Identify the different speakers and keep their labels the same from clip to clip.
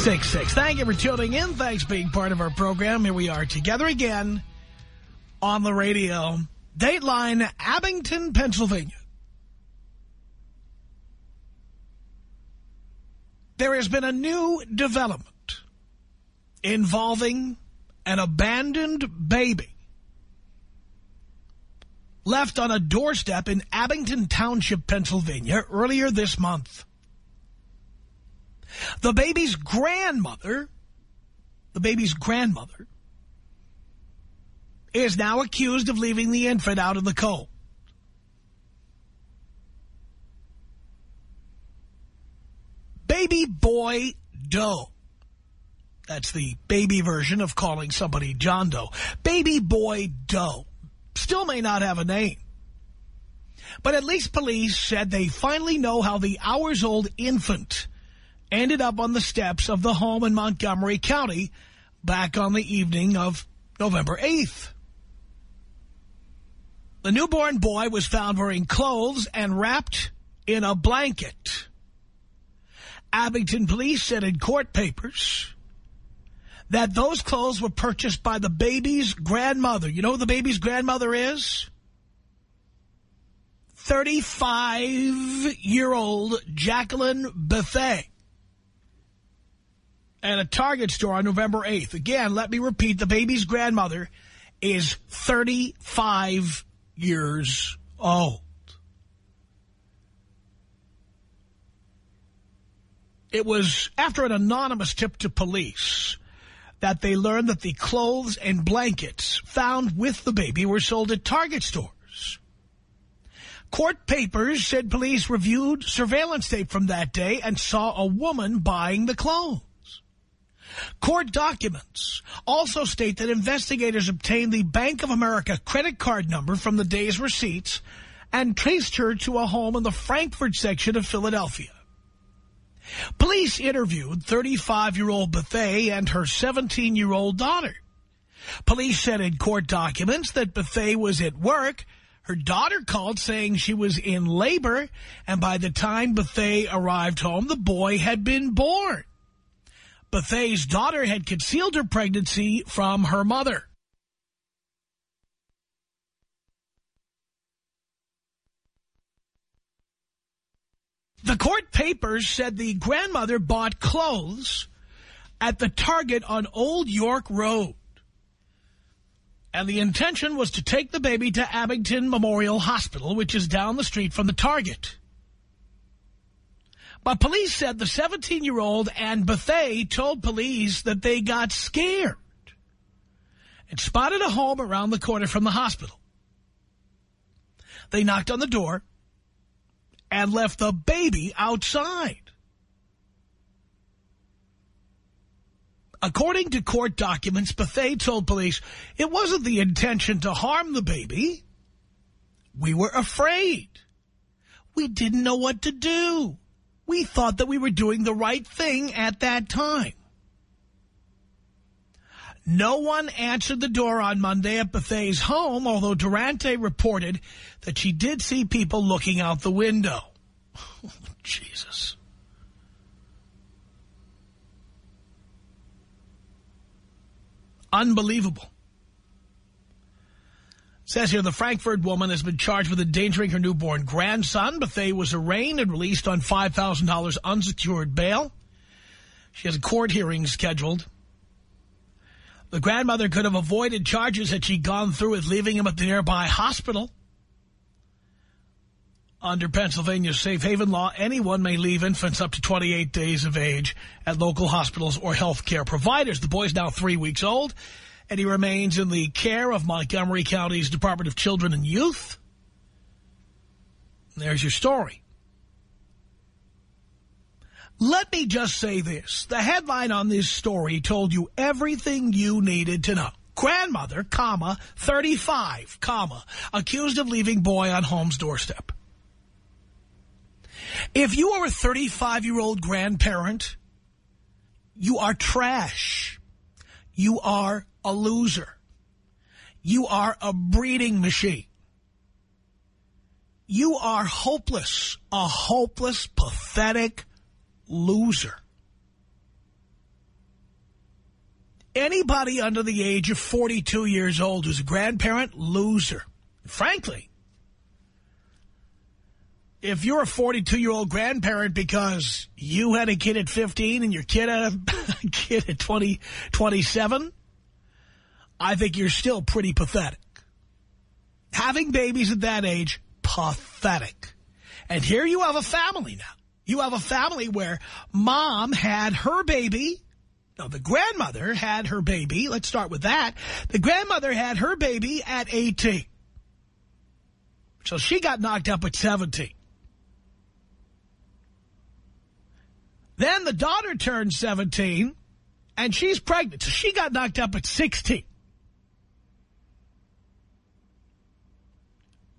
Speaker 1: 1-800-5800-866. Thank you for tuning in. Thanks for being part of our program. Here we are together again on the radio. Dateline, Abington, Pennsylvania. There has been a new development involving an abandoned baby left on a doorstep in Abington Township, Pennsylvania, earlier this month. The baby's grandmother, the baby's grandmother, is now accused of leaving the infant out in the cold. Baby boy Doe. That's the baby version of calling somebody John Doe. Baby boy Doe still may not have a name. But at least police said they finally know how the hours-old infant ended up on the steps of the home in Montgomery County back on the evening of November 8th. The newborn boy was found wearing clothes and wrapped in a blanket. Abington police said in court papers that those clothes were purchased by the baby's grandmother. You know who the baby's grandmother is? 35-year-old Jacqueline Bethay at a Target store on November 8th. Again, let me repeat, the baby's grandmother is 35 years old. It was after an anonymous tip to police that they learned that the clothes and blankets found with the baby were sold at Target stores. Court papers said police reviewed surveillance tape from that day and saw a woman buying the clothes. Court documents also state that investigators obtained the Bank of America credit card number from the day's receipts and traced her to a home in the Frankford section of Philadelphia. Police interviewed 35-year-old Bethay and her 17-year-old daughter. Police said in court documents that Bethay was at work. Her daughter called saying she was in labor, and by the time Bethay arrived home, the boy had been born. Bethay's daughter had concealed her pregnancy from her mother. The court papers said the grandmother bought clothes at the Target on Old York Road. And the intention was to take the baby to Abington Memorial Hospital, which is down the street from the Target. But police said the 17-year-old and Bethay told police that they got scared and spotted a home around the corner from the hospital. They knocked on the door and left the baby outside. According to court documents, Bethay told police it wasn't the intention to harm the baby. We were afraid. We didn't know what to do. We thought that we were doing the right thing at that time. No one answered the door on Monday at Bethay's home, although Durante reported that she did see people looking out the window. Oh, Jesus. Unbelievable. Says here the Frankford woman has been charged with endangering her newborn grandson. Bethay was arraigned and released on $5,000 unsecured bail. She has a court hearing scheduled. The grandmother could have avoided charges had she gone through with leaving him at the nearby hospital. Under Pennsylvania's safe haven law, anyone may leave infants up to 28 days of age at local hospitals or health care providers. The boy is now three weeks old, and he remains in the care of Montgomery County's Department of Children and Youth. There's your story. Let me just say this. The headline on this story told you everything you needed to know. Grandmother, comma, 35, comma, accused of leaving boy on home's doorstep. If you are a 35-year-old grandparent, you are trash. You are a loser. You are a breeding machine. You are hopeless, a hopeless, pathetic loser. Anybody under the age of 42 years old who's a grandparent, loser. Frankly, if you're a 42-year-old grandparent because you had a kid at 15 and your kid had a kid at 20, 27, I think you're still pretty pathetic. Having babies at that age, pathetic. And here you have a family now. You have a family where mom had her baby. No, the grandmother had her baby. Let's start with that. The grandmother had her baby at 18. So she got knocked up at 17. Then the daughter turned 17, and she's pregnant. So she got knocked up at 16.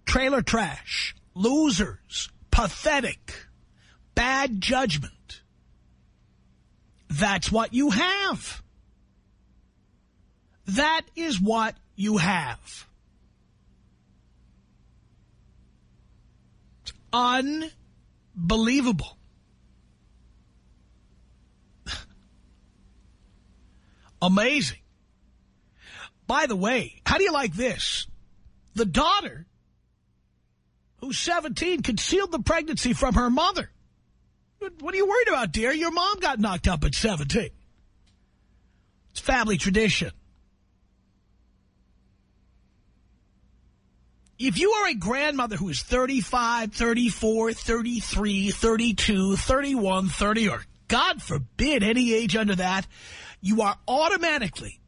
Speaker 1: Trailer trash, losers, pathetic bad judgment. That's what you have. That is what you have. It's unbelievable. Amazing. By the way, how do you like this? The daughter, who's 17, concealed the pregnancy from her mother. What are you worried about, dear? Your mom got knocked up at 17. It's family tradition. If you are a grandmother who is 35, 34, 33, 32, 31, 30, or God forbid any age under that, you are automatically,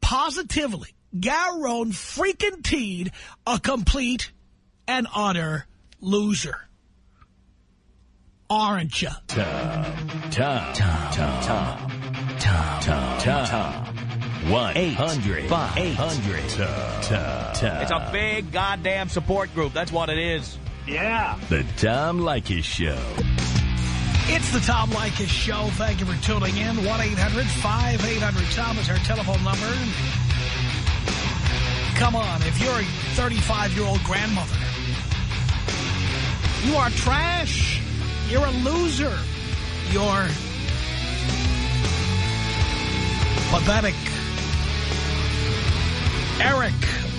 Speaker 1: positively, Garon freaking teed a complete and utter loser aren't you?
Speaker 2: Tom, Tom, Tom, Tom, Tom, Tom, Tom, Tom. 1-800-5800-TOM. Tom.
Speaker 3: It's a big goddamn support group. That's what it is.
Speaker 4: Yeah.
Speaker 2: The Tom Leykis Show.
Speaker 1: It's the Tom Leykis Show. Thank you for tuning in. 1-800-5800-TOM is our telephone number. Come on, if you're a 35-year-old grandmother, you are trash. You're a loser. You're pathetic. Eric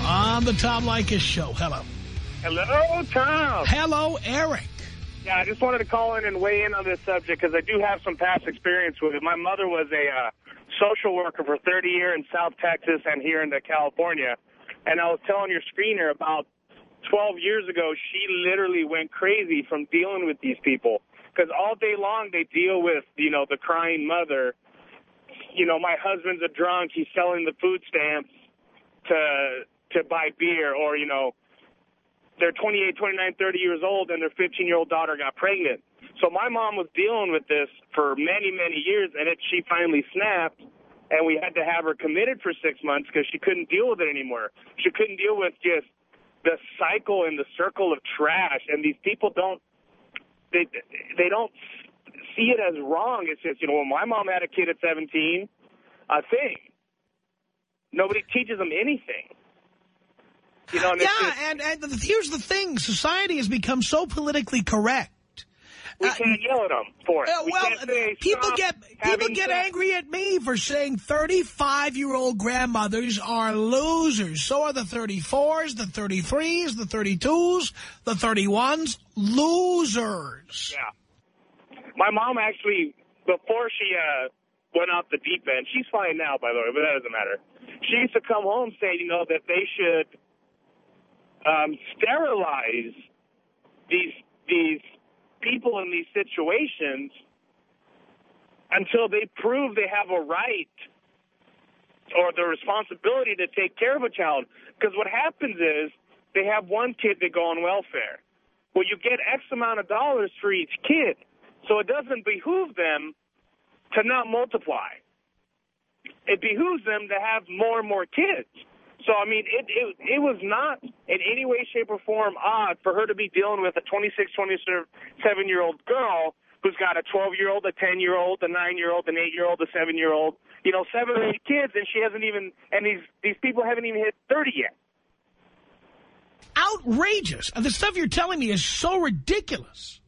Speaker 1: on the Tom Leykis Show. Hello.
Speaker 4: Hello, Tom.
Speaker 1: Hello, Eric.
Speaker 4: Yeah, I just wanted to call in and weigh in on this subject because I do have some past experience with it. My mother was a uh, social worker for 30 years in South Texas and here in California. And I was telling your screener about 12 years ago, she literally went crazy from dealing with these people. Because all day long they deal with, you know, the crying mother. You know, my husband's a drunk. He's selling the food stamps to to buy beer. Or, you know, they're 28, 29, 30 years old and their 15-year-old daughter got pregnant. So my mom was dealing with this for many, many years, and it, she finally snapped and we had to have her committed for six months because she couldn't deal with it anymore. She couldn't deal with just the cycle and the circle of trash, and these people don't they they don't see it as wrong. It's just you know, when my mom had a kid at 17, a thing. Nobody teaches them anything. You know, and
Speaker 1: yeah,
Speaker 4: just,
Speaker 1: and, and here's the thing. Society has become so politically correct
Speaker 4: we can't yell at them for it.
Speaker 1: Uh,
Speaker 4: we
Speaker 1: well,
Speaker 4: say,
Speaker 1: people get people get
Speaker 4: sex.
Speaker 1: angry at me for saying 35-year-old grandmothers are losers. So are the 34s, the 33s, the 32s, the 31s. Losers.
Speaker 4: Yeah. My mom actually, before she uh, went off the deep end. She's fine now, by the way, but that doesn't matter. She used to come home saying, you know, that they should um, sterilize these these people in these situations until they prove they have a right or the responsibility to take care of a child. Because what happens is they have one kid that go on welfare. Well, you get X amount of dollars for each kid. So it doesn't behoove them to not multiply. It behooves them to have more and more kids. So, I mean, it, it, it was not in any way, shape, or form odd for her to be dealing with a 26, 27-year-old girl who's got a 12-year-old, a 10-year-old, a 9-year-old, an 8-year-old, a 7-year-old, you know, seven or eight kids, and she hasn't even, and these, these people haven't even hit 30 yet.
Speaker 1: Outrageous. The stuff you're telling me is so ridiculous.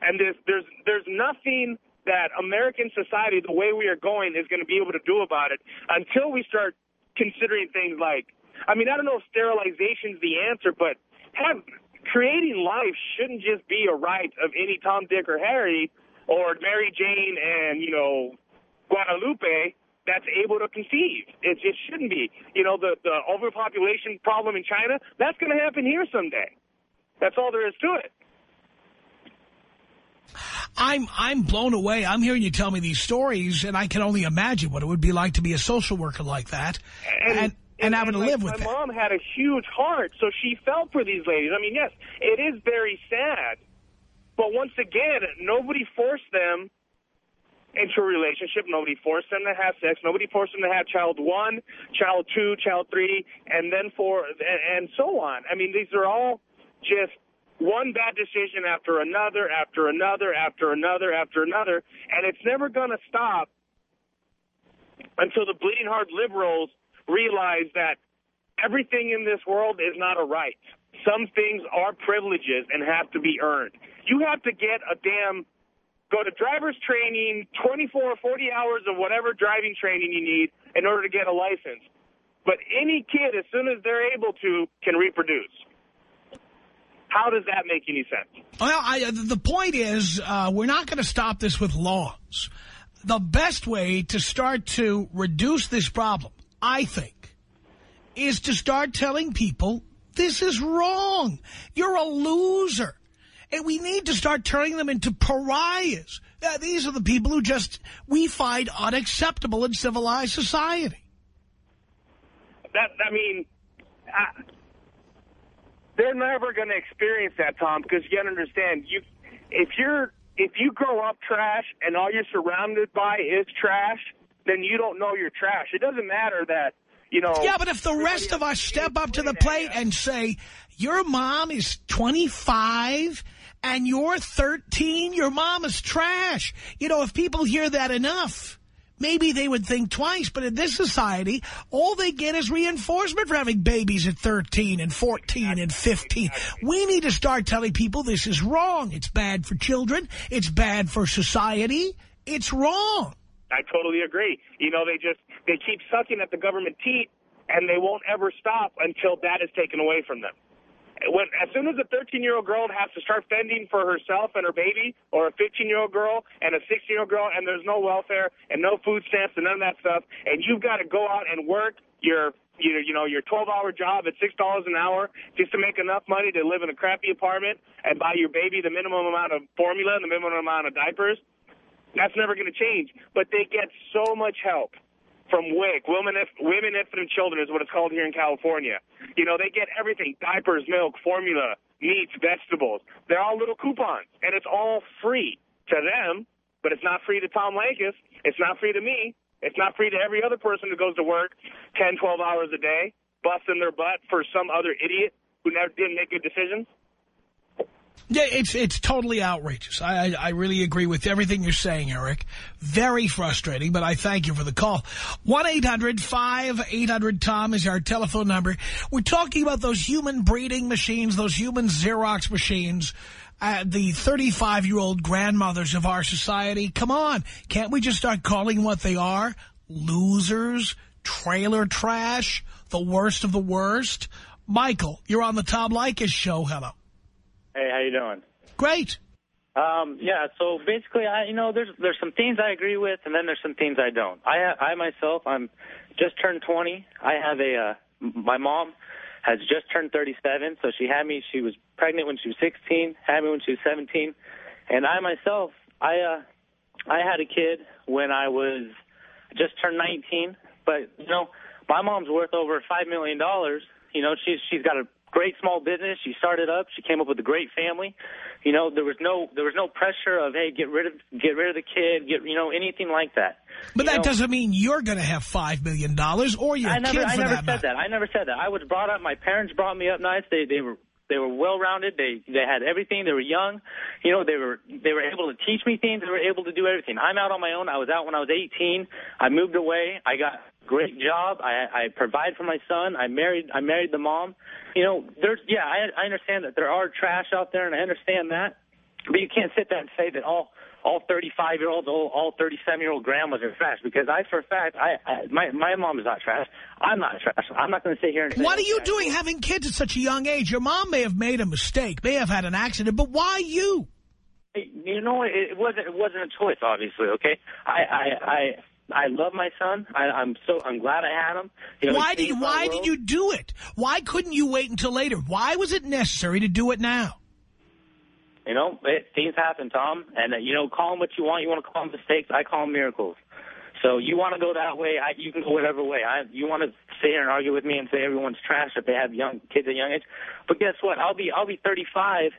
Speaker 4: And there's, there's, there's nothing that American society, the way we are going, is going to be able to do about it until we start considering things like, I mean, I don't know if sterilization's the answer, but have creating life shouldn't just be a right of any Tom, Dick, or Harry, or Mary Jane and, you know, Guadalupe that's able to conceive. It just shouldn't be. You know, the, the overpopulation problem in China, that's going to happen here someday. That's all there is to it.
Speaker 1: I'm I'm blown away. I'm hearing you tell me these stories, and I can only imagine what it would be like to be a social worker like that and, and, and having to live with
Speaker 4: my
Speaker 1: that.
Speaker 4: My mom had a huge heart, so she felt for these ladies. I mean, yes, it is very sad. But once again, nobody forced them into a relationship. Nobody forced them to have sex. Nobody forced them to have child one, child two, child three, and then four, and, and so on. I mean, these are all just one bad decision after another, after another, after another, after another, and it's never going to stop until the bleeding heart liberals realize that everything in this world is not a right. Some things are privileges and have to be earned. You have to get a damn, go to driver's training, 24, 40 hours of whatever driving training you need in order to get a license. But any kid, as soon as they're able to, can reproduce. How does that make any sense?
Speaker 1: Well, I, the point is, uh, we're not going to stop this with laws. The best way to start to reduce this problem, I think, is to start telling people this is wrong. You're a loser. And we need to start turning them into pariahs. Uh, these are the people who just, we find unacceptable in civilized society.
Speaker 4: That, I mean, I, they're never going to experience that, Tom, because you got to understand, you, if you're if you grow up trash and all you're surrounded by is trash, then you don't know you're trash. It doesn't matter that, you know.
Speaker 1: Yeah, but if the rest of us step up to the plate and say, your mom is 25 and you're 13, your mom is trash. You know, if people hear that enough, maybe they would think twice. But in this society, all they get is reinforcement for having babies at 13 and 14 and 15. We need to start telling people this is wrong. It's bad for children. It's bad for society. It's wrong.
Speaker 4: I totally agree. You know, they just, they keep sucking at the government teat and they won't ever stop until that is taken away from them when as soon as a 13-year-old girl has to start fending for herself and her baby, or a 15-year-old girl and a 16-year-old girl, and there's no welfare and no food stamps and none of that stuff, and you've got to go out and work your you you know your 12-hour job at six dollars an hour just to make enough money to live in a crappy apartment and buy your baby the minimum amount of formula and the minimum amount of diapers. That's never going to change. But they get so much help from WIC, Women, If Women, Infant, and Children is what it's called here in California. You know, they get everything, diapers, milk, formula, meats, vegetables. They're all little coupons, and it's all free to them, but it's not free to Tom Leykis. It's not free to me. It's not free to every other person who goes to work 10, 12 hours a day, busting their butt for some other idiot who never didn't make good decisions.
Speaker 1: Yeah, it's it's totally outrageous. I, I, I really agree with everything you're saying, Eric. Very frustrating, but I thank you for the call. 1-800-5800-TOM is our telephone number. We're talking about those human breeding machines, those human Xerox machines, uh, the 35-year-old grandmothers of our society. Come on, can't we just start calling what they are? Losers, trailer trash, the worst of the worst. Michael, you're on the Tom Leykis show. Hello.
Speaker 5: Hey, how you doing?
Speaker 1: Great.
Speaker 5: Um, yeah, so basically, I you know, there's there's some things I agree with, and then there's some things I don't. I I myself, I'm just turned 20. I have a uh, my mom has just turned 37, so she had me. She was pregnant when she was 16, had me when she was 17, and I myself, I uh, I had a kid when I was just turned 19. But you know, my mom's worth over five million dollars. You know, she's she's got a great small business. She started up. She came up with a great family. You know, there was no there was no pressure of hey, get rid of get rid of the kid, get you know anything like that.
Speaker 1: But
Speaker 5: you
Speaker 1: that
Speaker 5: know,
Speaker 1: doesn't mean you're going to have $5 million or your
Speaker 5: I never
Speaker 1: kid
Speaker 5: I never
Speaker 1: that
Speaker 5: said
Speaker 1: matter.
Speaker 5: that. I never said that. I was brought up. My parents brought me up nice. They they were they were well rounded. They they had everything. They were young. You know, they were they were able to teach me things. They were able to do everything. I'm out on my own. I was out when I was 18. I moved away. I got great job. I I provide for my son. I married I married the mom. You know, there's yeah, I I understand that there are trash out there and I understand that. But you can't sit there and say that all all 35 year olds, all, all 37 year old grandmas are trash because I, for a fact, I, I my my mom is not trash. I'm not trash. I'm not going to sit here and. Say
Speaker 1: What are you
Speaker 5: trash.
Speaker 1: doing having kids at such a young age? Your mom may have made a mistake, may have had an accident, but why you?
Speaker 5: You know, it, it wasn't it wasn't a choice, obviously. Okay, I I I. I love my son. I, I'm so I'm glad I had him. You know,
Speaker 1: why did why did you do it? Why couldn't you wait until later? Why was it necessary to do it now?
Speaker 5: You know, it, things happen, Tom. And, uh, you know, call them what you want. You want to call them mistakes. I call them miracles. So you want to go that way, I, you can go whatever way. I, you want to sit here and argue with me and say everyone's trash if they have young kids at young age. But guess what? I'll be I'll be 35.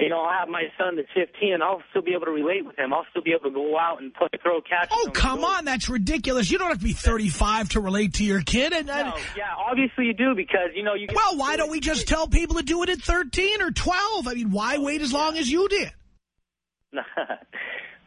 Speaker 5: You know, I'll have my son that's 15, and I'll still be able to relate with him. I'll still be able to go out and play throw catch.
Speaker 1: Oh, come on, that's ridiculous. You don't have to be 35 to relate to your kid. And, and-
Speaker 5: No, yeah, obviously you do because, you know, you
Speaker 1: Well, why don't we just tell people to do it at 13 or 12? I mean, why wait as long as you did?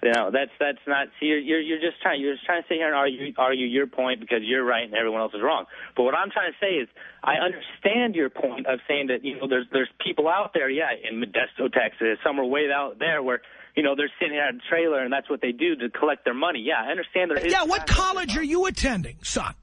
Speaker 5: No, that's that's not. See, you're you're you're just trying you're just trying to sit here and argue argue your point because you're right and everyone else is wrong. But what I'm trying to say is, I understand your point of saying that you know there's there's people out there, yeah, in Modesto, Texas, somewhere way out there where you know they're sitting at a trailer and that's what they do to collect their money. Yeah, I understand there is.
Speaker 1: Yeah, what college are you attending, son?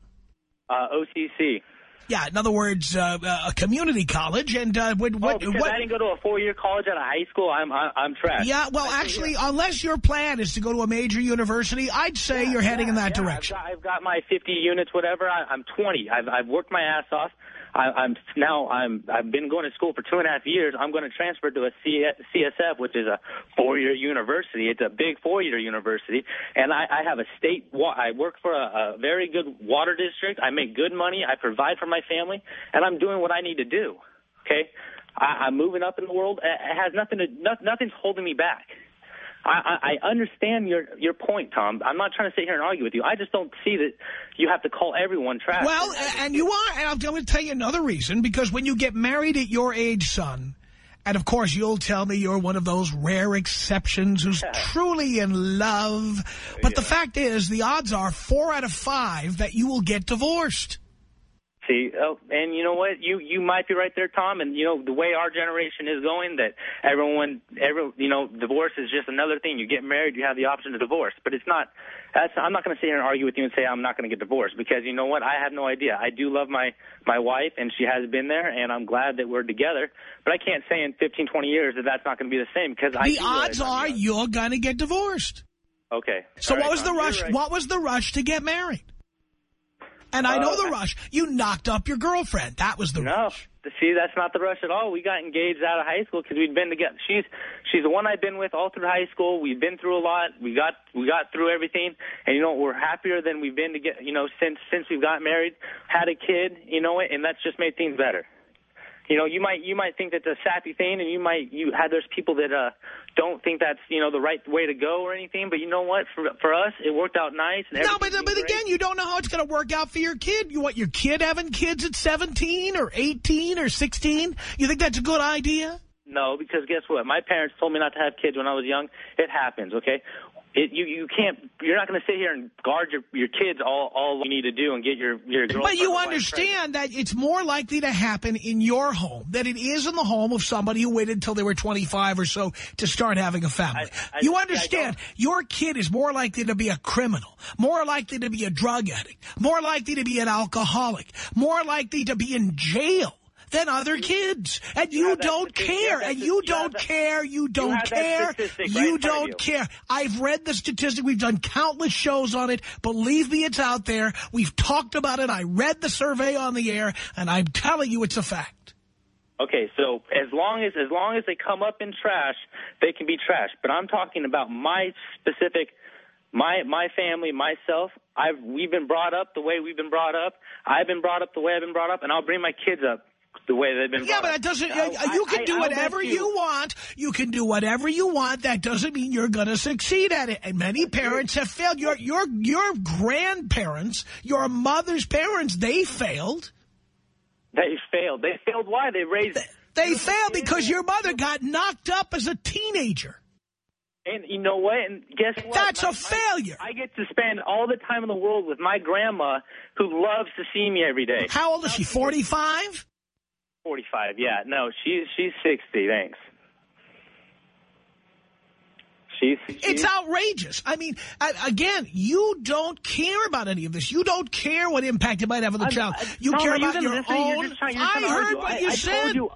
Speaker 5: Uh, OCC.
Speaker 1: Yeah, in other words, uh, uh, a community college. And uh, what,
Speaker 5: oh,
Speaker 1: what,
Speaker 5: because
Speaker 1: what
Speaker 5: I didn't go to a four-year college out of high school. I'm I'm, I'm trash.
Speaker 1: Yeah, well, actually, unless your plan is to go to a major university, I'd say you're heading in that
Speaker 5: Yeah,
Speaker 1: direction.
Speaker 5: I've got, I've got my 50 units, whatever. I, I'm 20. I've, I've worked my ass off. I, I'm now I'm I've been going to school for two and a half years. I'm going to transfer to a C, CSF, which is a four-year university. It's a big four-year university, and I, I have a state. wa- I work for a, a very good water district. I make good money. I provide for my family, and I'm doing what I need to do. Okay, I, I'm moving up in the world. It it has nothing to no, nothing's holding me back. I, I I understand your your point, Tom. I'm not trying to sit here and argue with you. I just don't see that you have to call everyone trash.
Speaker 1: Well, and you are, and I'm going to tell you another reason, because when you get married at your age, son, and of course you'll tell me you're one of those rare exceptions who's truly in love, but the fact is, the odds are four out of five that you will get divorced.
Speaker 5: See, oh, and you know what? You you might be right there, Tom. And you know the way our generation is going, that everyone, every you know, divorce is just another thing. You get married, you have the option to divorce, but it's not. That's I'm not going to sit here and argue with you and say I'm not going to get divorced because you know what? I have no idea. I do love my my wife, and she has been there, and I'm glad that we're together. But I can't say in 15, 20 years that that's not going to be the same because I
Speaker 1: The
Speaker 5: realize
Speaker 1: odds are you're going to get divorced.
Speaker 5: Okay.
Speaker 1: So
Speaker 5: All
Speaker 1: what
Speaker 5: right,
Speaker 1: was the
Speaker 5: Tom, you're
Speaker 1: rush?
Speaker 5: right.
Speaker 1: What was the rush to get married? And I know the rush. You knocked up your girlfriend. That was the
Speaker 5: No,
Speaker 1: rush.
Speaker 5: see, that's not the rush at all. We got engaged out of high school because we'd been together. She's she's the one I've been with all through high school. We've been through a lot. We got we got through everything, and you know we're happier than we've been to get. You know since since we've got married, had a kid. You know, it, and that's just made things better. You know, you might you might think that's a sappy thing, and you might you had there's people that uh don't think that's you know the right way to go or anything. But you know what? For for us, it worked out nice. And
Speaker 1: No, but but
Speaker 5: great.
Speaker 1: again, you don't know how it's going to work out for your kid. You want your kid having kids at 17 or 18 or 16? You think that's a good idea?
Speaker 5: No, because guess what? My parents told me not to have kids when I was young. It happens, okay? It, you you can't. You're not going to sit here and guard your your kids all all you need to do and get your your.
Speaker 1: But you understand that it's more likely to happen in your home than it is in the home of somebody who waited until they were 25 or so to start having a family.
Speaker 5: I- I-
Speaker 1: you understand, your kid is more likely to be a criminal, more likely to be a drug addict, more likely to be an alcoholic, more likely to be in jail than other kids. And you,
Speaker 5: that
Speaker 1: don't care. And you
Speaker 5: you
Speaker 1: don't care. You don't care. You
Speaker 5: in front of
Speaker 1: don't
Speaker 5: you.
Speaker 1: care. I've read the statistic. We've done countless shows on it. Believe me, it's out there. We've talked about it. I read the survey on the air, and I'm telling you it's a fact.
Speaker 5: Okay, so as long as as long as they come up in trash, they can be trash. But I'm talking about my specific, my my family, myself. I've we've been brought up the way we've been brought up. I've been brought up the way I've been brought up, and I'll bring my kids up the way they've been.
Speaker 1: Yeah, but that doesn't,
Speaker 5: I-
Speaker 1: you
Speaker 5: I-
Speaker 1: can do
Speaker 5: I'll
Speaker 1: whatever
Speaker 5: you.
Speaker 1: you want. You can do whatever you want. That doesn't mean you're going to succeed at it. And many parents have failed. Your, your, your grandparents, your mother's parents, they failed.
Speaker 5: They failed. They failed. Why? They raised.
Speaker 1: They failed because your mother got knocked up as a teenager.
Speaker 5: And you know what? And guess what?
Speaker 1: That's
Speaker 5: My-
Speaker 1: a failure.
Speaker 5: I get to spend all the time in the world with my grandma, who loves to see me every day.
Speaker 1: How old is she, 45?
Speaker 5: Forty-five. Yeah. No, she's she's sixty. Thanks. She's, she's
Speaker 1: It's outrageous. I mean, again, you don't care about any of this. You don't care what impact it might have on the
Speaker 5: I'm-
Speaker 1: child.
Speaker 5: Uh,
Speaker 1: you
Speaker 5: Tom,
Speaker 1: care about
Speaker 5: gonna
Speaker 1: your?
Speaker 5: You're
Speaker 1: own.
Speaker 5: trying- you're
Speaker 1: I heard what
Speaker 5: I-
Speaker 1: you
Speaker 5: I
Speaker 1: said.
Speaker 5: You,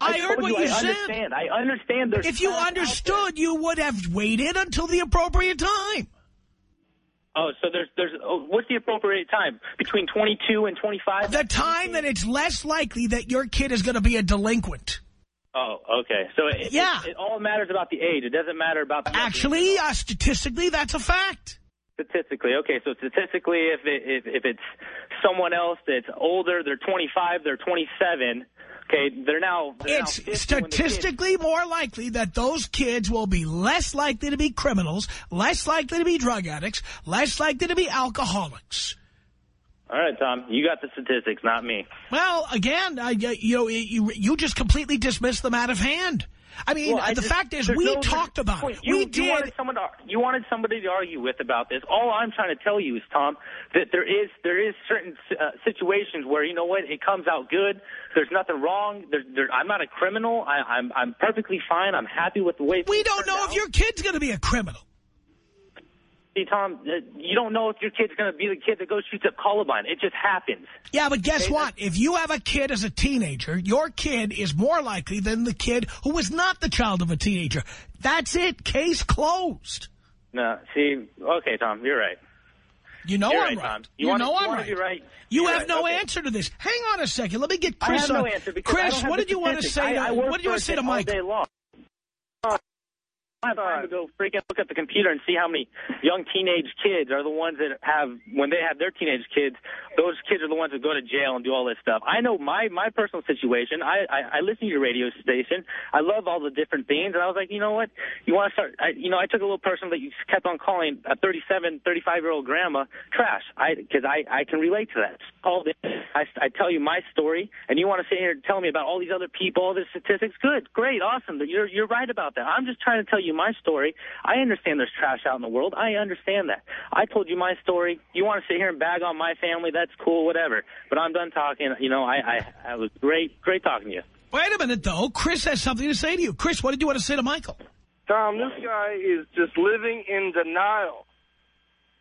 Speaker 1: I
Speaker 5: I
Speaker 1: heard what
Speaker 5: you
Speaker 1: you
Speaker 5: I
Speaker 1: said.
Speaker 5: understand. I understand.
Speaker 1: If you
Speaker 5: trash out there.
Speaker 1: understood, you would have waited until the appropriate time.
Speaker 5: Oh, so there's there's oh, what's the appropriate time between 22 and 25?
Speaker 1: The time that it's less likely that your kid is going to be a delinquent.
Speaker 5: Oh, okay. So it,
Speaker 1: Yeah.
Speaker 5: it, it all matters about the age. It doesn't matter about the
Speaker 1: Actually, uh, statistically, that's a fact.
Speaker 5: statistically. Okay, so statistically, if it, if if it's someone else that's older, they're 25, they're 27. Okay, they're now. They're
Speaker 1: It's
Speaker 5: now 50 when the kid-
Speaker 1: statistically more likely that those kids will be less likely to be criminals, less likely to be drug addicts, less likely to be alcoholics.
Speaker 5: All right, Tom, you got the statistics, not me.
Speaker 1: Well, again, you, you know, you, you just completely dismissed them out of hand. I mean,
Speaker 5: Well, I
Speaker 1: the
Speaker 5: just-
Speaker 1: fact is, we
Speaker 5: no-
Speaker 1: talked about it.
Speaker 5: You,
Speaker 1: we
Speaker 5: you
Speaker 1: did.
Speaker 5: wanted someone to, you wanted somebody to argue with about this. All I'm trying to tell you is, Tom, that there is there is certain uh, situations where you know what it comes out good. There's nothing wrong. There, there, I'm not a criminal. I, I'm I'm perfectly fine. I'm happy with the way.
Speaker 1: we don't know
Speaker 5: out.
Speaker 1: if your kid's going to be a criminal.
Speaker 5: See, Tom, uh, you don't know if your kid's going to be the kid that goes shoots up Columbine. It just happens.
Speaker 1: Yeah, but guess
Speaker 5: Okay,
Speaker 1: what? If you have a kid as a teenager, your kid is more likely than the kid who was not the child of a teenager. That's it. Case closed.
Speaker 5: No, see, okay, Tom, you're right.
Speaker 1: You know
Speaker 5: You're
Speaker 1: I'm
Speaker 5: right,
Speaker 1: right. You,
Speaker 5: You wanna-
Speaker 1: know I'm
Speaker 5: wanna
Speaker 1: right.
Speaker 5: right.
Speaker 1: You
Speaker 5: You're
Speaker 1: have
Speaker 5: right,
Speaker 1: no
Speaker 5: okay.
Speaker 1: answer to this. Hang on a second. Let me get Chris
Speaker 5: I
Speaker 1: Chris
Speaker 5: have no answer because I
Speaker 1: Chris, what did you want to say?
Speaker 5: I, I
Speaker 1: to,
Speaker 5: work
Speaker 1: what did you want to say to
Speaker 5: all
Speaker 1: Michael?
Speaker 5: day long. I have time to go freaking look at the computer and see how many young teenage kids are the ones that have when they have their teenage kids. Those kids are the ones that go to jail and do all this stuff. I know my my personal situation. I I, I listen to your radio station. I love all the different things, and I was like, you know what? You want to start? I, you know, I took a little person that you kept on calling a 37, 35 year old grandma trash. I because I I can relate to that. Called in. I I tell you my story, and you want to sit here and tell me about all these other people, all these statistics. Good, great, awesome. You're you're right about that. I'm just trying to tell you my story. I understand there's trash out in the world. I understand that. I told you my story. You want to sit here and bag on my family? That's cool, whatever. But I'm done talking. You know, I I, I was great, great talking to you.
Speaker 1: Wait a minute, though. Chris has something to say to you. Chris, what did you want to say to Michael?
Speaker 6: Tom, this guy is just living in denial.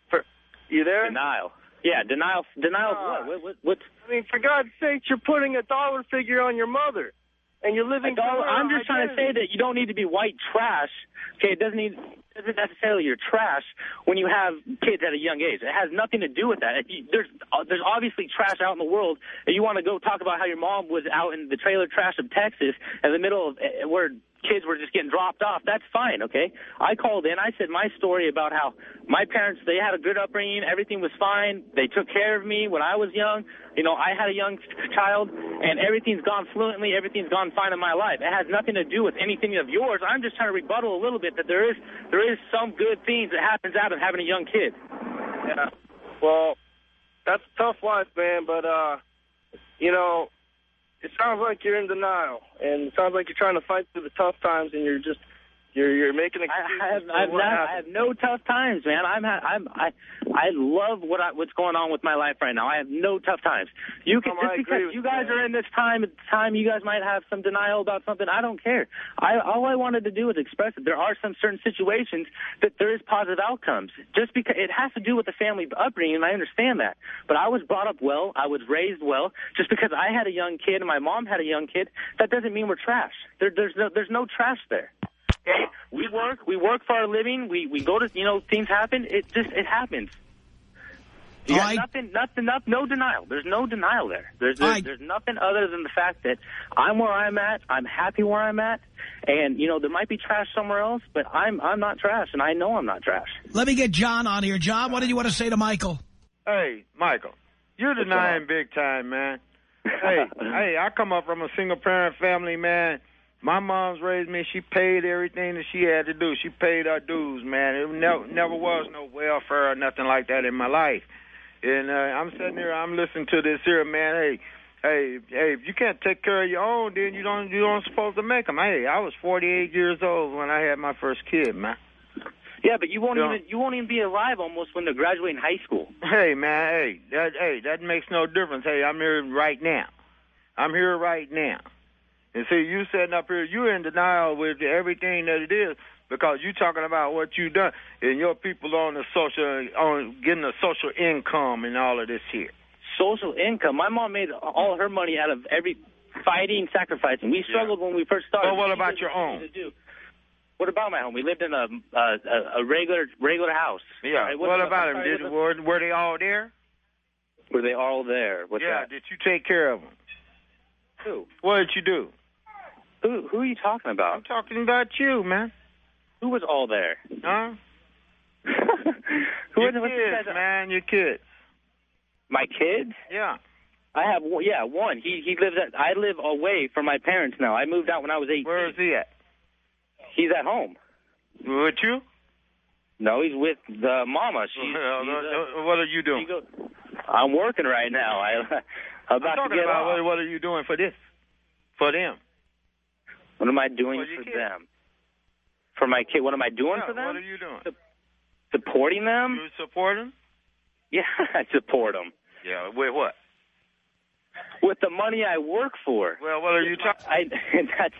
Speaker 6: For, you there?
Speaker 5: Denial. Yeah, denial. Denial of what? Ah. What? what
Speaker 6: I mean, for God's sake, you're putting a dollar figure on your mother, and you're living.
Speaker 5: I don't-
Speaker 6: through her
Speaker 5: I'm just trying to say that you don't need to be white trash. Okay, it doesn't need doesn't necessarily you're trash when you have kids at a young age. It has nothing to do with that. You- There's uh, there's obviously trash out in the world, and you want to go talk about how your mom was out in the trailer trash of Texas in the middle of uh, where kids were just getting dropped off. That's fine, okay? I called in. I said my story about how my parents they had a good upbringing. Everything was fine. They took care of me when I was young. You know, I had a young child, and everything's gone fluently. Everything's gone fine in my life. It has nothing to do with anything of yours. I'm just trying to rebuttal a little bit that there is there is some good things that happens out of having a young kid.
Speaker 6: Yeah. Well, that's a tough life, man. But uh, you know, it sounds like you're in denial, and it sounds like you're trying to fight through the tough times, and you're just You're you're making excuses
Speaker 5: I have
Speaker 6: for
Speaker 5: I have, not, I have no tough times, man. I'm ha- I'm I I love what I, what's going on with my life right now. I have no tough times. You can just because you
Speaker 6: you,
Speaker 5: guys
Speaker 6: man.
Speaker 5: are in this time time you guys might have some denial about something. I don't care. I all I wanted to do was express it. There are some certain situations that there is positive outcomes. Just because it has to do with the family upbringing, and I understand that. But I was brought up well. I was raised well. Just because I had a young kid and my mom had a young kid, that doesn't mean we're trash. There, there's no there's no trash there. Okay? We work. We work for our living. We we go to you know things happen. It just it happens. You
Speaker 1: All
Speaker 5: got
Speaker 1: right.
Speaker 5: nothing, nothing, no, no denial. There's no denial there. There's there's,
Speaker 1: right.
Speaker 5: there's nothing other than the fact that I'm where I'm at. I'm happy where I'm at, and you know there might be trash somewhere else, but I'm I'm not trash, and I know I'm not trash.
Speaker 1: Let me get John on here. John, what did you want to say to Michael?
Speaker 7: Hey, Michael, you're denying big time, man. Hey, hey, I come up from a single parent family, man. My mom's raised me. She paid everything that she had to do. She paid her dues, man. It never, never was no welfare or nothing like that in my life. And uh, I'm sitting here, I'm listening to this here, man. Hey, hey, hey, if you can't take care of your own, then you don't, you don't supposed to make them. Hey, I was 48 years old when I had my first kid, man.
Speaker 5: Yeah, but you won't
Speaker 7: Yeah.
Speaker 5: even you won't even be alive almost when they're graduating high school.
Speaker 7: Hey man, hey, that hey, that makes no difference. Hey, I'm here right now. I'm here right now. And see, you sitting up here, you're in denial with everything that it is because you talking about what you done and your people on the social on getting a social income and all of this here.
Speaker 5: Social income. My mom made all her money out of every fighting, sacrificing. We struggled when we first started.
Speaker 7: Well, what about your
Speaker 5: what
Speaker 7: own?
Speaker 5: needed to do. What about my home? We lived in a a, a- regular regular house.
Speaker 7: Yeah.
Speaker 5: Right,
Speaker 7: what
Speaker 5: the-
Speaker 7: about
Speaker 5: I'm
Speaker 7: them? Did, were, were they all there?
Speaker 5: were they all there? What's
Speaker 7: yeah.
Speaker 5: that?
Speaker 7: Did you take care of them?
Speaker 5: Who?
Speaker 7: What did you do?
Speaker 5: Who? Who are you talking about?
Speaker 7: I'm talking about you, man.
Speaker 5: Who was all there?
Speaker 7: Huh?
Speaker 5: Who
Speaker 7: your
Speaker 5: was-
Speaker 7: kids, man. Your kids.
Speaker 5: My kids?
Speaker 7: Yeah.
Speaker 5: I have one- yeah one. He he lives at. I live away from my parents now. I moved out when I was eight.
Speaker 7: Where is he at?
Speaker 5: He's at home.
Speaker 7: With you?
Speaker 5: No, he's with the mama. She's. Uh,
Speaker 7: what are you doing?
Speaker 5: she go- I'm working right now. I I'm about
Speaker 7: I'm talking
Speaker 5: to get
Speaker 7: about
Speaker 5: off.
Speaker 7: what, what are you doing for this? For them?
Speaker 5: What am I doing
Speaker 7: For your
Speaker 5: for them? For my kid, what am I doing
Speaker 7: Yeah,
Speaker 5: for them?
Speaker 7: What are you doing?
Speaker 5: Supporting them?
Speaker 7: You support them?
Speaker 5: Yeah, I support them
Speaker 7: Yeah. With what?
Speaker 5: with the money I work for.
Speaker 7: Well, what are you talking?
Speaker 5: I that's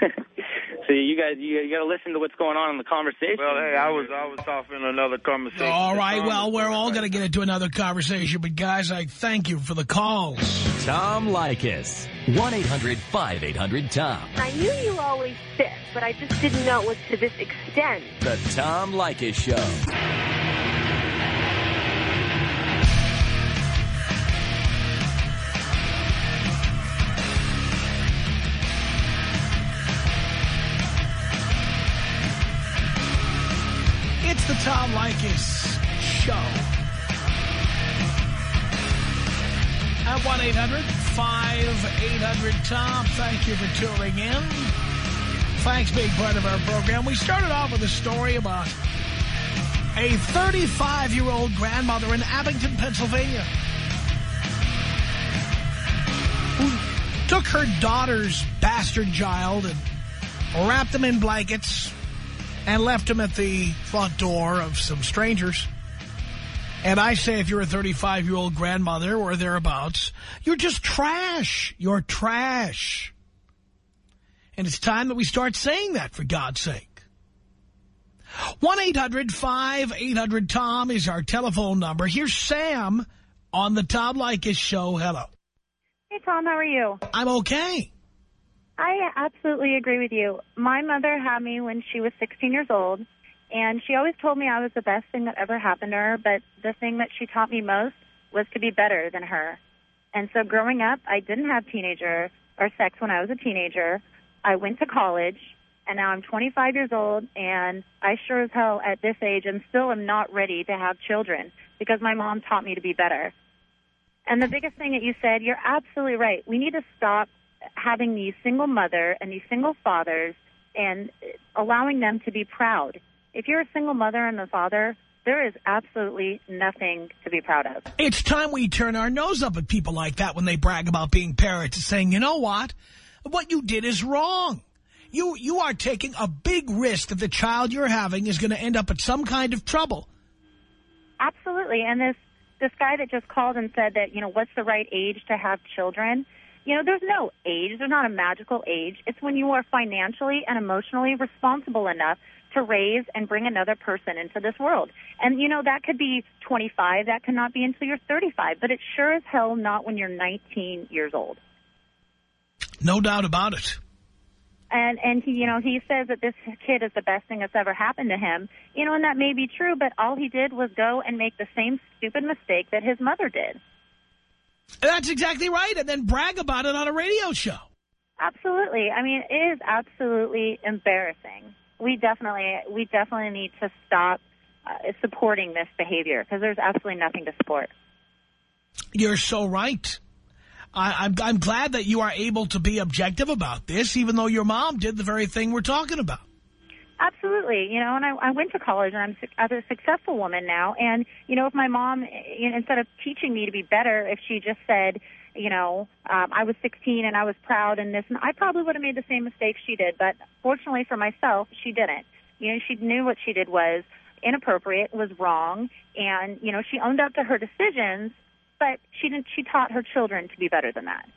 Speaker 5: see you guys you, you got to listen to what's going on in the conversation.
Speaker 7: Well, hey, I was I was off in another conversation.
Speaker 1: All right, well, we're all going to get into another conversation, but guys, I thank you for the calls.
Speaker 2: Tom Leykis. 1-800-5800-TOM.
Speaker 8: I knew you were always fit, but I just didn't know it was to this extent.
Speaker 2: The Tom Leykis Show.
Speaker 1: It's the Tom Leykis Show. At 1-800-5800-TOM. Thank you for tuning in. Thanks being part of our program. We started off with a story about a 35-year-old grandmother in Abington, Pennsylvania who took her daughter's bastard child and wrapped him in blankets and left him at the front door of some strangers. And I say if you're a 35-year-old grandmother or thereabouts, you're just trash. You're trash. And it's time that we start saying that, for God's sake. 1-800-5800-TOM is our telephone number. Here's Sam on the Tom Leykis show. Hello.
Speaker 9: Hey, Tom, how are you?
Speaker 1: I'm okay.
Speaker 9: I absolutely agree with you. My mother had me when she was 16 years old, and she always told me I was the best thing that ever happened to her, but the thing that she taught me most was to be better than her. And so growing up, I didn't have teenager or sex when I was a teenager. I went to college, and now I'm 25 years old, and I sure as hell at this age am still am not ready to have children because my mom taught me to be better. And the biggest thing that you said, you're absolutely right. We need to stop having these single mother and these single fathers and allowing them to be proud. If you're a single mother and a father, there is absolutely nothing to be proud of.
Speaker 1: It's time we turn our nose up at people like that when they brag about being parents and saying, you know what? What you did is wrong. You, you are taking a big risk that the child you're having is going to end up at some kind of trouble.
Speaker 9: Absolutely. And this, this guy that just called and said that, you know, what's the right age to have children? You know, there's no age. There's not a magical age. It's when you are financially and emotionally responsible enough to raise and bring another person into this world. And, you know, that could be 25. That cannot be until you're 35. But it's sure as hell not when you're 19 years old.
Speaker 1: No doubt about it.
Speaker 9: And, and he, you know, he says that this kid is the best thing that's ever happened to him. You know, and that may be true, but all he did was go and make the same stupid mistake that his mother did.
Speaker 1: That's exactly right. And then brag about it on a radio show.
Speaker 9: Absolutely. I mean, it is absolutely embarrassing. We definitely, we definitely need to stop uh, supporting this behavior because there's absolutely nothing to support.
Speaker 1: You're so right. I, I'm, I'm glad that you are able to be objective about this, even though your mom did the very thing we're talking about.
Speaker 9: Absolutely. You know, and I, I went to college and I'm, I'm a successful woman now. And, you know, if my mom, you know, instead of teaching me to be better, if she just said, you know, um, I was 16 and I was proud and this, and I probably would have made the same mistakes she did. But fortunately for myself, she didn't. You know, she knew what she did was inappropriate, was wrong, and, you know, she owned up to her decisions, but she didn't, she taught her children to be better than that.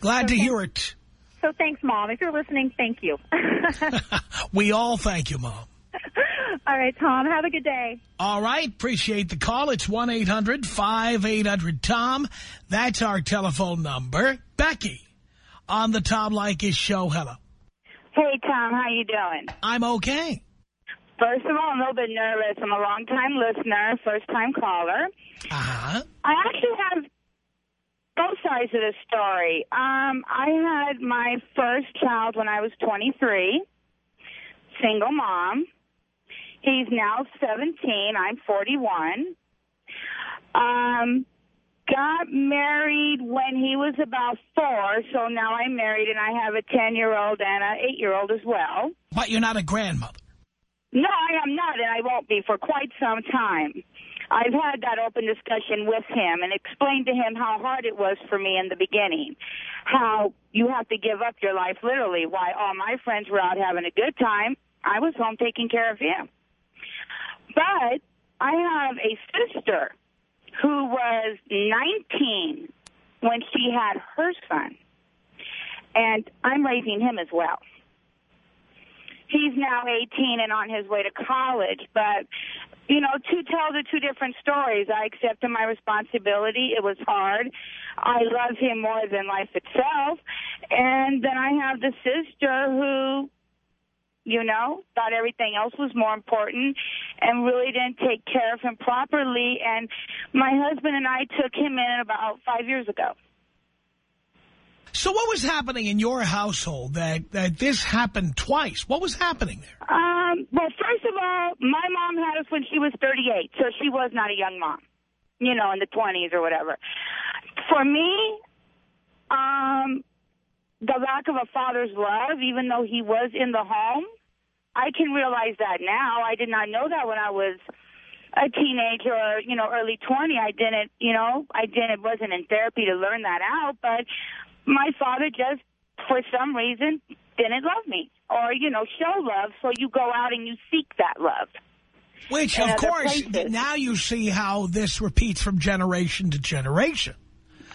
Speaker 1: Glad
Speaker 9: So
Speaker 1: to hear it.
Speaker 9: So thanks, Mom. If you're listening, thank you.
Speaker 1: We all thank you, Mom.
Speaker 9: All right, Tom, have a good day.
Speaker 1: All right. Appreciate the call. It's 1-800-5800-TOM. That's our telephone number. Becky on the Tom Leykis show. Hello.
Speaker 10: Hey, Tom, how you doing?
Speaker 1: I'm okay.
Speaker 10: First of all, I'm a little bit nervous. I'm a long-time listener, first-time caller.
Speaker 1: Uh-huh.
Speaker 10: I actually have both sides of the story. Um, I had my first child when I was 23, single mom. He's now 17. I'm 41. Um, got married when he was about four, so now I'm married and I have a 10-year-old and an 8-year-old as well.
Speaker 1: But you're not a grandmother.
Speaker 10: No, I am not, and I won't be for quite some time. I've had that open discussion with him and explained to him how hard it was for me in the beginning. How you have to give up your life literally. Why all my friends were out having a good time. I was home taking care of him. But I have a sister who was 19 when she had her son. And I'm raising him as well. He's now 18 and on his way to college, but you know, to tell the two different stories. I accepted my responsibility. It was hard. I love him more than life itself. And then I have the sister who, you know, thought everything else was more important and really didn't take care of him properly. And my husband and I took him in about five years ago.
Speaker 1: So what was happening in your household that, that this happened twice? What was happening there?
Speaker 10: Um, well, first of all, my mom had us when she was 38, so she was not a young mom, you know, in the 20s or whatever. For me, um, the lack of a father's love, even though he was in the home, I can realize that now. I did not know that when I was a teenager or, you know, early 20. I didn't, you know, I didn't, wasn't in therapy to learn that out, but my father just, for some reason, didn't love me or, you know, show love. So you go out and you seek that love.
Speaker 1: Which, of course,
Speaker 10: places.
Speaker 1: now you see how this repeats from generation to generation.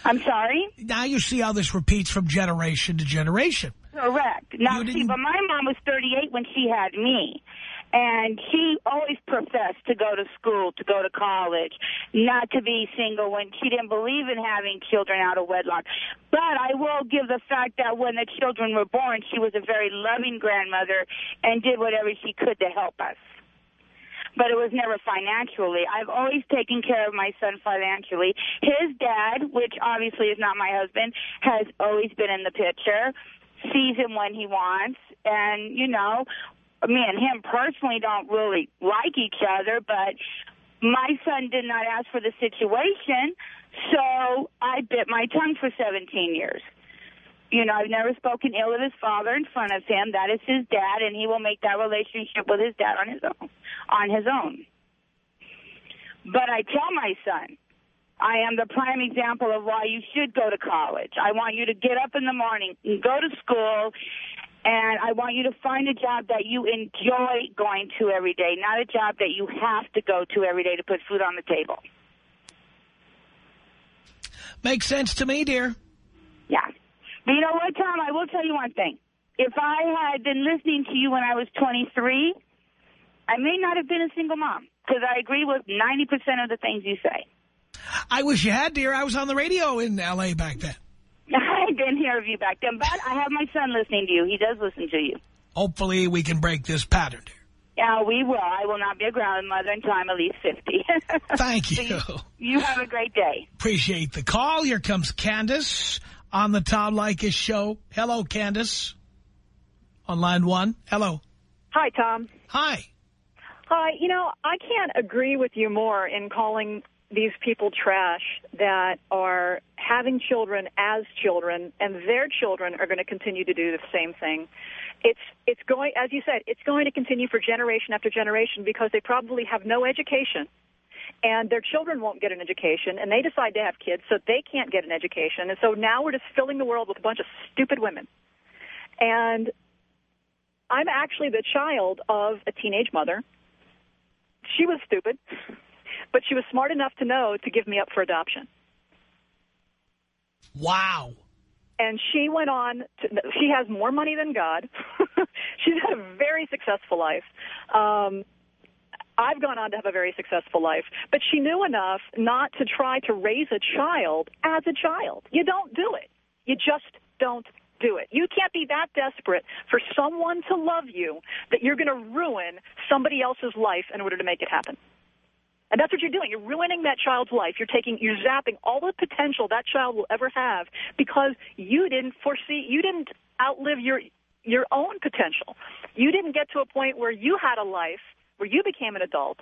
Speaker 10: I'm sorry?
Speaker 1: Now you see how this repeats from generation to generation.
Speaker 10: Correct. Now, see, but my mom was 38 when she had me. And she always professed to go to school, to go to college, not to be single when she didn't believe in having children out of wedlock. But I will give the fact that when the children were born, she was a very loving grandmother and did whatever she could to help us. But it was never financially. I've always taken care of my son financially. His dad, which obviously is not my husband, has always been in the picture, sees him when he wants, and, you know, me and him personally don't really like each other, but my son did not ask for the situation, so I bit my tongue for 17 years. You know, I've never spoken ill of his father in front of him. That is his dad, and he will make that relationship with his dad on his own. On his own. But I tell my son, I am the prime example of why you should go to college. I want you to get up in the morning and go to school And I want you to find a job that you enjoy going to every day, not a job that you have to go to every day to put food on the table.
Speaker 1: Makes sense to me, dear.
Speaker 10: Yeah. But you know what, Tom? I will tell you one thing. If I had been listening to you when I was 23, I may not have been a single mom because I agree with 90% of the things you say.
Speaker 1: I wish you had, dear. I was on the radio in L.A. back then.
Speaker 10: I didn't hear of you back then, but I have my son listening to you. He does listen to you.
Speaker 1: Hopefully we can break this pattern, dear.
Speaker 10: Yeah, we will. I will not be a grandmother until I'm at least 50.
Speaker 1: Thank you.
Speaker 10: So you. You have a great day.
Speaker 1: Appreciate the call. Here comes Candace on the Tom Leykis show. Hello, Candace. On line one. Hello.
Speaker 11: Hi, Tom.
Speaker 1: Hi.
Speaker 11: Hi. You know, I can't agree with you more in calling these people trash that are having children as children, and their children are going to continue to do the same thing. It's it's going, as you said, it's going to continue for generation after generation because they probably have no education, and their children won't get an education, and they decide to have kids, so they can't get an education, and so now we're just filling the world with a bunch of stupid women. And I'm actually the child of a teenage mother. She was stupid, but she was smart enough to know to give me up for adoption.
Speaker 1: Wow.
Speaker 11: And she went on, to, she has more money than God. She's had a very successful life. Um, I've gone on to have a very successful life. But she knew enough not to try to raise a child as a child. You don't do it. You just don't do it. You can't be that desperate for someone to love you that you're going to ruin somebody else's life in order to make it happen. And that's what you're doing. You're ruining that child's life. You're taking, you're zapping all the potential that child will ever have because you didn't foresee, you didn't outlive your your own potential. You didn't get to a point where you had a life where you became an adult.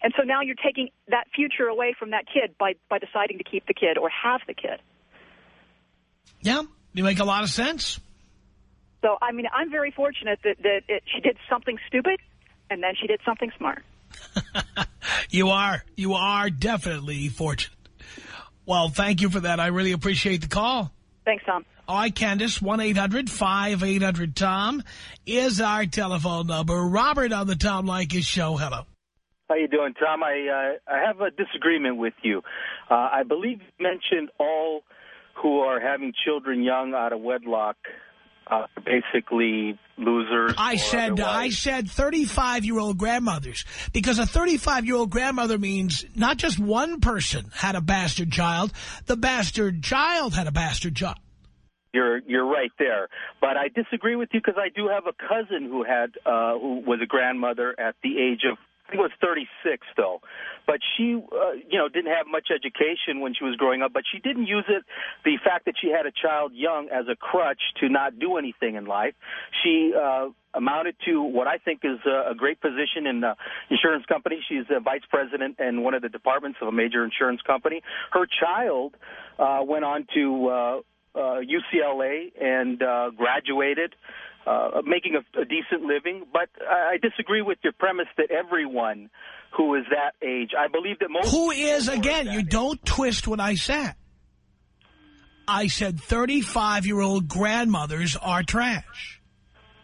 Speaker 11: And so now you're taking that future away from that kid by, by deciding to keep the kid or have the kid.
Speaker 1: Yeah, you make a lot of sense.
Speaker 11: So, I mean, I'm very fortunate that, that it, she did something stupid and then she did something smart.
Speaker 1: you are. You are definitely fortunate. Well, thank you for that. I really appreciate the call.
Speaker 11: Thanks, Tom.
Speaker 1: Right, Candace, 1-800-5800-TOM is our telephone number. Robert on the Tom Leykis show. Hello.
Speaker 12: How you doing, Tom? I uh, I have a disagreement with you. Uh, I believe you mentioned all who are having children young out of wedlock uh, basically losers.
Speaker 1: I said
Speaker 12: otherwise.
Speaker 1: I said 35-year-old grandmothers because a 35-year-old grandmother means not just one person had a bastard child, the bastard child had a bastard child.
Speaker 12: You're you're right there, but I disagree with you because I do have a cousin who had uh, who was a grandmother at the age of I think it was 36 though, but she uh, you know didn't have much education when she was growing up, but she didn't use it the fact that she had a child young as a crutch to not do anything in life. She uh, amounted to what I think is a, a great position in the insurance company. She's a vice president in one of the departments of a major insurance company. Her child uh, went on to uh, uh, UCLA and uh, graduated, uh, making a, a decent living. But I disagree with your premise that everyone who is that age, I believe that most
Speaker 1: Who is, again, you
Speaker 12: age.
Speaker 1: don't twist what I said. I said 35-year-old grandmothers are trash.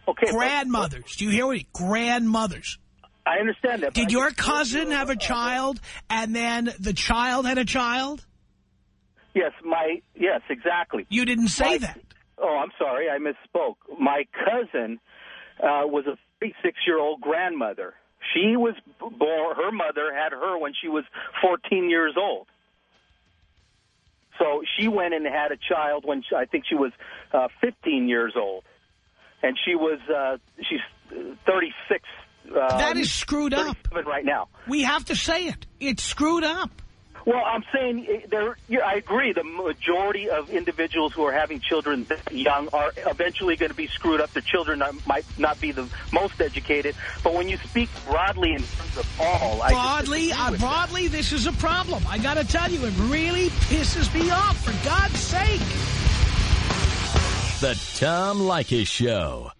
Speaker 12: Okay, but-
Speaker 1: Grandmothers. Do you hear me? Grandmothers.
Speaker 12: I understand that.
Speaker 1: Did your cousin have a child and then the child had a child?
Speaker 12: Yes, my yes, exactly.
Speaker 1: You didn't say
Speaker 12: My-
Speaker 1: that.
Speaker 12: Oh, I'm sorry, I misspoke. My cousin uh, was a 36 year old grandmother. She was born. Her mother had her when she was 14 years old. So she went and had a child when she, I think she was uh, 15 years old, and she was uh, she's 36. Uh,
Speaker 1: That is screwed up.
Speaker 12: 37 right now.
Speaker 1: We have to say it. It's screwed up.
Speaker 12: Well, I'm saying eh, there. Yeah, I agree. The majority of individuals who are having children that young are eventually going to be screwed up. The children are, might not be the most educated, but when you speak broadly in terms of all,
Speaker 1: Broadly,
Speaker 12: disagree
Speaker 1: uh,
Speaker 12: with that.
Speaker 1: broadly, this is a problem. I got to tell you, it really pisses me off, for God's sake.
Speaker 2: The Tom Leykis Show.